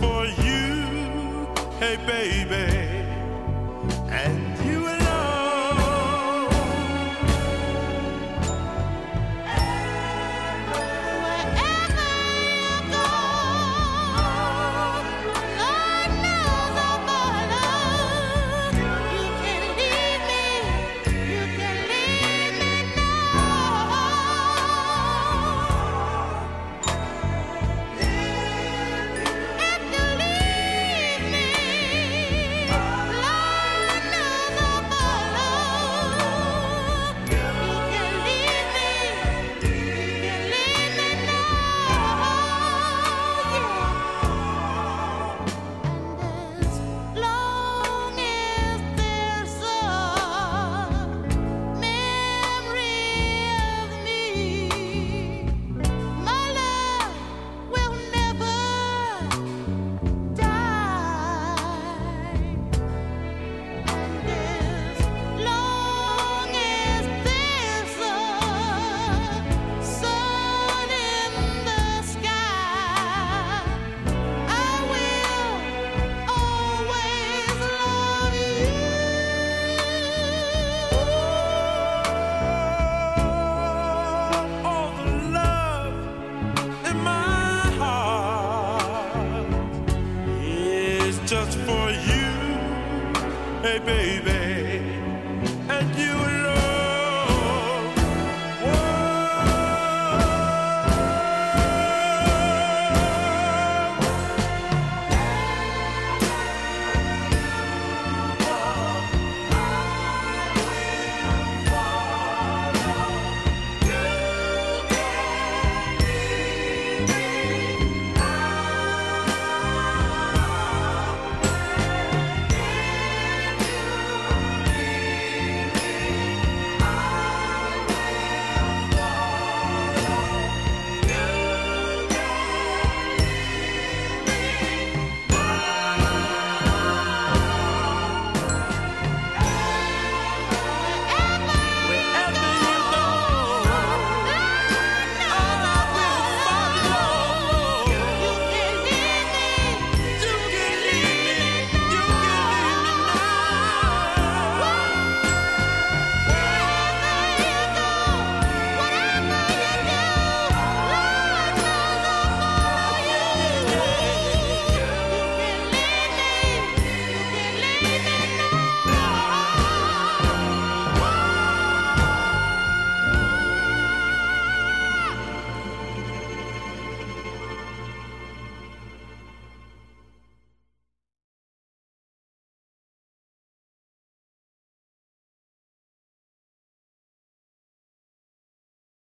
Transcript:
for you, hey baby, and hey baby.